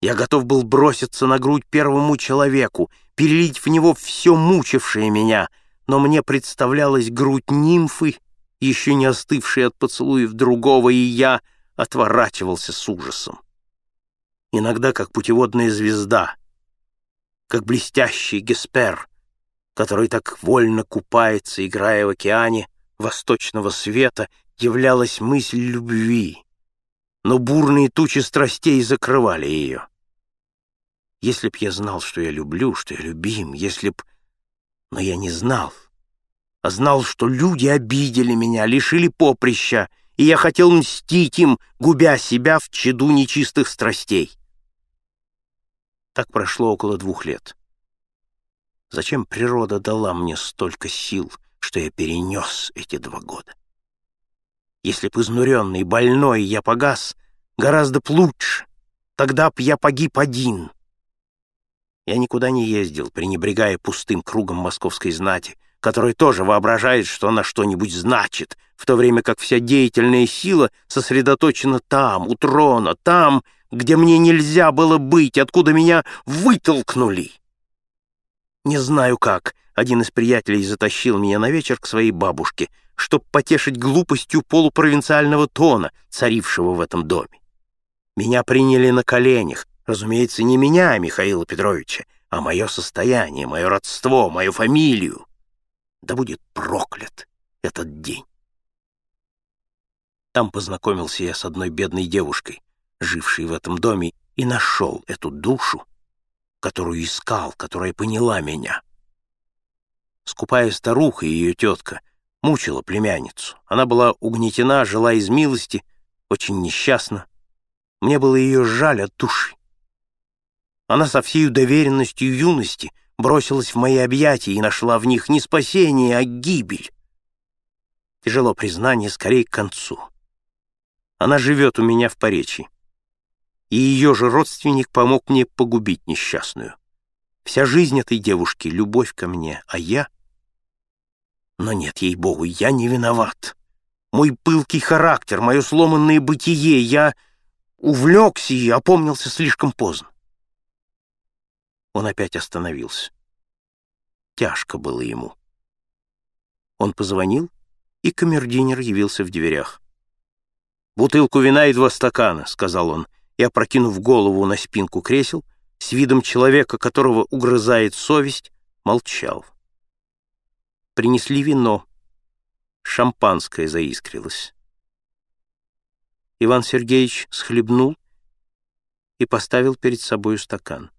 Я готов был броситься на грудь первому человеку, перелить в него все мучившее меня, но мне представлялась грудь нимфы, еще не остывшей от поцелуев другого, и я отворачивался с ужасом. Иногда как путеводная звезда, как блестящий Геспер, который так вольно купается, играя в океане восточного света, являлась мысль любви, но бурные тучи страстей закрывали ее. Если б я знал, что я люблю, что я любим, если б... Но я не знал, а знал, что люди обидели меня, лишили поприща, и я хотел мстить им, губя себя в чаду нечистых страстей. Так прошло около двух лет. Зачем природа дала мне столько сил, что я перенес эти два года? Если б изнуренный, больной я погас, гораздо б лучше. Тогда б я погиб один. Я никуда не ездил, пренебрегая пустым кругом московской знати, которая тоже воображает, что она что-нибудь значит, в то время как вся деятельная сила сосредоточена там, у трона, там, где мне нельзя было быть, откуда меня вытолкнули. Не знаю как, один из приятелей затащил меня на вечер к своей бабушке, чтобы потешить глупостью полупровинциального тона, царившего в этом доме. Меня приняли на коленях, разумеется, не меня, Михаила Петровича, а мое состояние, мое родство, мою фамилию. Да будет проклят этот день. Там познакомился я с одной бедной девушкой, жившей в этом доме, и нашел эту душу, которую искал, которая поняла меня. Скупая старуха и ее тетка мучила племянницу. Она была угнетена, жила из милости, очень несчастна. Мне было ее жаль от души. Она со всей доверенностью юности бросилась в мои объятия и нашла в них не спасение, а гибель. Тяжело признание, скорее к концу. Она живет у меня в Поречи. И ее же родственник помог мне погубить несчастную. Вся жизнь этой девушки — любовь ко мне, а я... Но нет, ей-богу, я не виноват. Мой пылкий характер, мое сломанное бытие, я увлекся и опомнился слишком поздно. Он опять остановился. Тяжко было ему. Он позвонил, и камердинер явился в дверях. «Бутылку вина и два стакана», — сказал он, и, опрокинув голову на спинку кресел, с видом человека, которого угрызает совесть, молчал. Принесли вино. Шампанское заискрилось. Иван Сергеевич схлебнул и поставил перед собою стакан.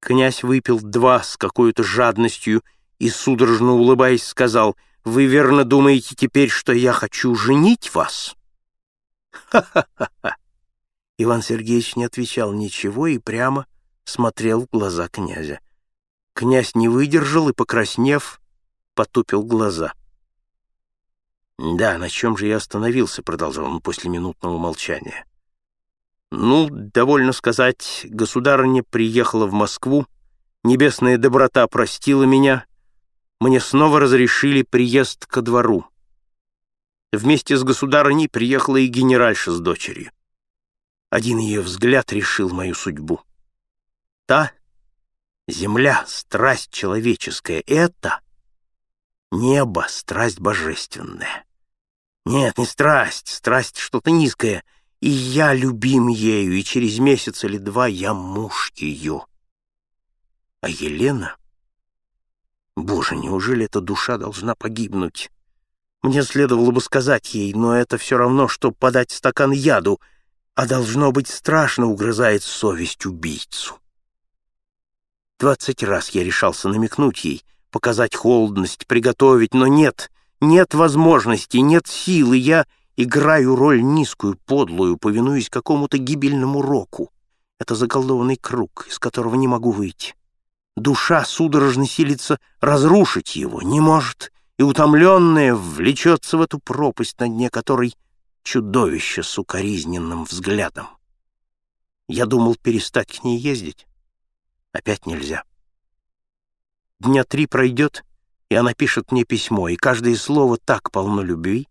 Князь выпил два с какой-то жадностью и, судорожно улыбаясь, сказал, «Вы верно думаете теперь, что я хочу женить вас?» «Ха-ха-ха!» Иван Сергеевич не отвечал ничего и прямо смотрел в глаза князя. Князь не выдержал и, покраснев, потупил глаза. «Да, на чем же я остановился?» — продолжал он после минутного молчания. «Ну, довольно сказать, государыня приехала в Москву, небесная доброта простила меня, мне снова разрешили приезд ко двору. Вместе с государыней приехала и генеральша с дочерью. Один ее взгляд решил мою судьбу. Та земля, страсть человеческая, это небо, страсть божественная. Нет, не страсть, страсть что-то низкое, и я любим ею, и через месяц или два я муж ее. А Елена... Боже, неужели эта душа должна погибнуть? Мне следовало бы сказать ей, но это все равно, что подать стакан яду — а должно быть страшно угрызает совесть убийцу. Двадцать раз я решался намекнуть ей, показать холодность, приготовить, но нет, нет возможности, нет силы, я играю роль низкую, подлую, повинуясь какому-то гибельному року. Это заколдованный круг, из которого не могу выйти. Душа судорожно силится разрушить его, не может, и утомленная влечется в эту пропасть, на дне которой — чудовище с укоризненным взглядом. Я думал перестать к ней ездить. Опять нельзя. Дня три пройдет, и она пишет мне письмо, и каждое слово так полно любви,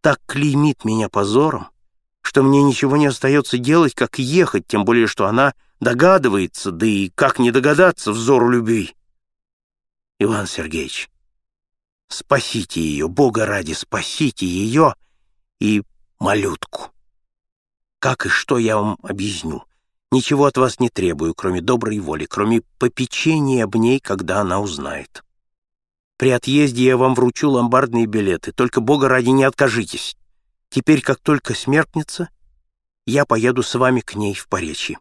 так клеймит меня позором, что мне ничего не остается делать, как ехать, тем более, что она догадывается, да и как не догадаться взору любви. Иван Сергеевич, спасите ее, Бога ради, спасите ее и малютку. Как и что я вам объясню. Ничего от вас не требую, кроме доброй воли, кроме попечения об ней, когда она узнает. При отъезде я вам вручу ломбардные билеты, только, Бога ради, не откажитесь. Теперь, как только смеркнется, я поеду с вами к ней в Поречье.